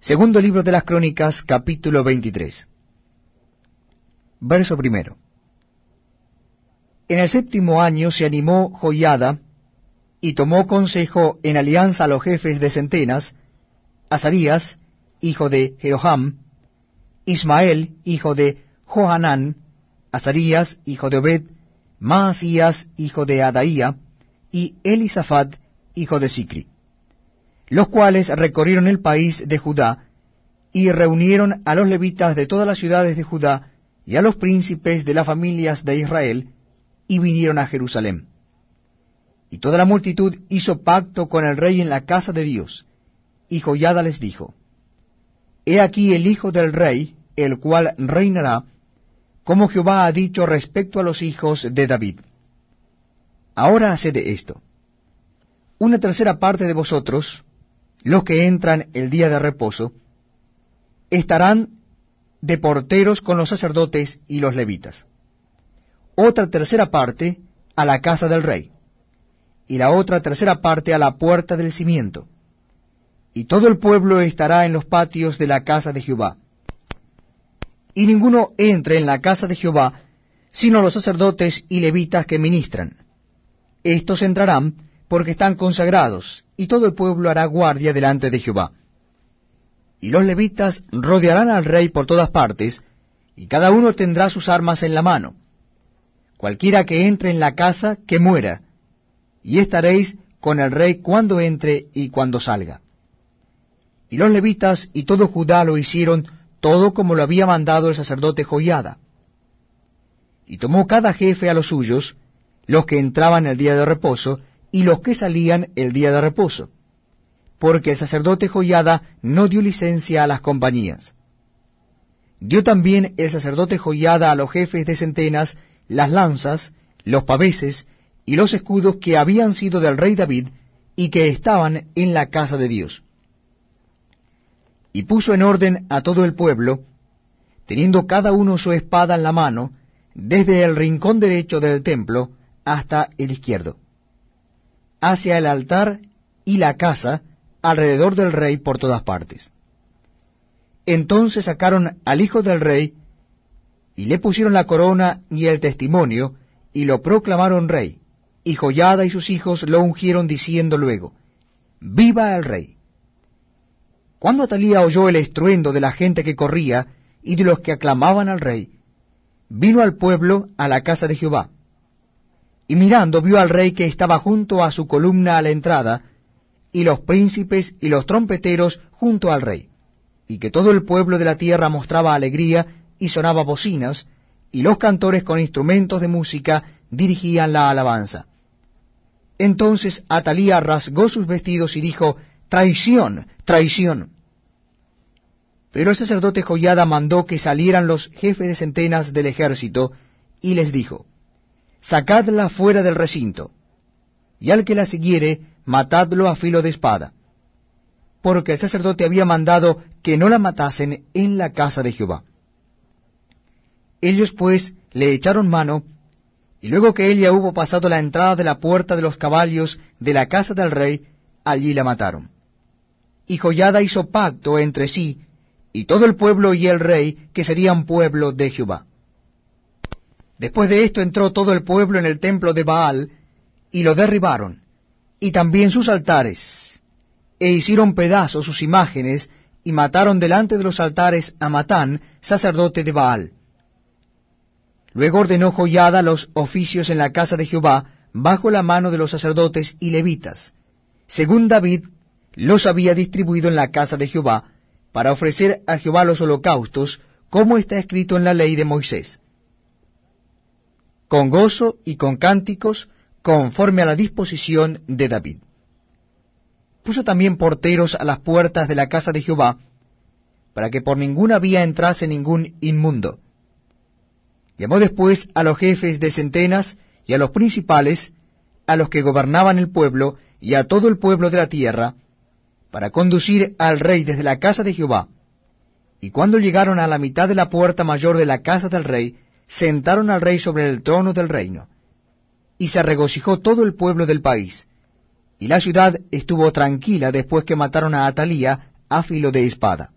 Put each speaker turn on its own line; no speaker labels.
Segundo libro de las Crónicas, capítulo 23. Verso primero. En el séptimo año se animó Joiada y tomó consejo en alianza a los jefes de centenas, Azarías, hijo de Jeroham, Ismael, hijo de Johanán, Azarías, hijo de Obed, Maasías, hijo de Adaía, y Elisafat, hijo de Sicri, los cuales recorrieron el país de Judá, y reunieron a los levitas de todas las ciudades de Judá, y a los príncipes de las familias de Israel, y vinieron a Jerusalén. Y toda la multitud hizo pacto con el rey en la casa de Dios, y Joyada les dijo, He aquí el hijo del rey, el cual reinará, como Jehová ha dicho respecto a los hijos de David. Ahora haced esto. Una tercera parte de vosotros, los que entran el día de reposo, estarán de porteros con los sacerdotes y los levitas. Otra tercera parte a la casa del rey, y la otra tercera parte a la puerta del cimiento. Y todo el pueblo estará en los patios de la casa de Jehová. Y ninguno entre en la casa de Jehová, sino los sacerdotes y levitas que ministran estos entrarán porque están consagrados, y todo el pueblo hará guardia delante de Jehová. Y los levitas rodearán al rey por todas partes, y cada uno tendrá sus armas en la mano. Cualquiera que entre en la casa, que muera, y estaréis con el rey cuando entre y cuando salga. Y los levitas y todo Judá lo hicieron todo como lo había mandado el sacerdote Joiada. Y tomó cada jefe a los suyos, los que entraban el día de reposo y los que salían el día de reposo, porque el sacerdote Joyada no dio licencia a las compañías. Dio también el sacerdote Joyada a los jefes de centenas las lanzas, los paveses y los escudos que habían sido del rey David y que estaban en la casa de Dios. Y puso en orden a todo el pueblo, teniendo cada uno su espada en la mano, desde el rincón derecho del templo hasta el izquierdo, hacia el altar y la casa, alrededor del rey por todas partes. Entonces sacaron al hijo del rey, y le pusieron la corona y el testimonio, y lo proclamaron rey, y Joyada y sus hijos lo ungieron diciendo luego, ¡Viva el rey! Cuando Atalía oyó el estruendo de la gente que corría y de los que aclamaban al rey, vino al pueblo a la casa de Jehová, y mirando vio al rey que estaba junto a su columna a la entrada, y los príncipes y los trompeteros junto al rey, y que todo el pueblo de la tierra mostraba alegría y sonaba bocinas, y los cantores con instrumentos de música dirigían la alabanza. Entonces Atalía rasgó sus vestidos y dijo, Traición, traición. Pero el sacerdote Joyada mandó que salieran los jefes de centenas del ejército, y les dijo, sacadla fuera del recinto, y al que la siguiere, matadlo a filo de espada, porque el sacerdote había mandado que no la matasen en la casa de Jehová. Ellos pues le echaron mano, y luego que ella hubo pasado la entrada de la puerta de los caballos de la casa del rey, allí la mataron. Y Joyada hizo pacto entre sí, y todo el pueblo y el rey, que serían pueblo de Jehová. Después de esto entró todo el pueblo en el templo de Baal, y lo derribaron, y también sus altares, e hicieron pedazos sus imágenes, y mataron delante de los altares a Matán, sacerdote de Baal. Luego ordenó Joyada los oficios en la casa de Jehová, bajo la mano de los sacerdotes y levitas, según David los había distribuido en la casa de Jehová, para ofrecer a Jehová los holocaustos, como está escrito en la ley de Moisés con gozo y con cánticos, conforme a la disposición de David. Puso también porteros a las puertas de la casa de Jehová, para que por ninguna vía entrase ningún inmundo. Llamó después a los jefes de centenas y a los principales, a los que gobernaban el pueblo y a todo el pueblo de la tierra, para conducir al rey desde la casa de Jehová. Y cuando llegaron a la mitad de la puerta mayor de la casa del rey, sentaron al rey sobre el trono del reino. Y se regocijó todo el pueblo del país. Y la ciudad estuvo tranquila después que mataron a Atalía, a filo de espada.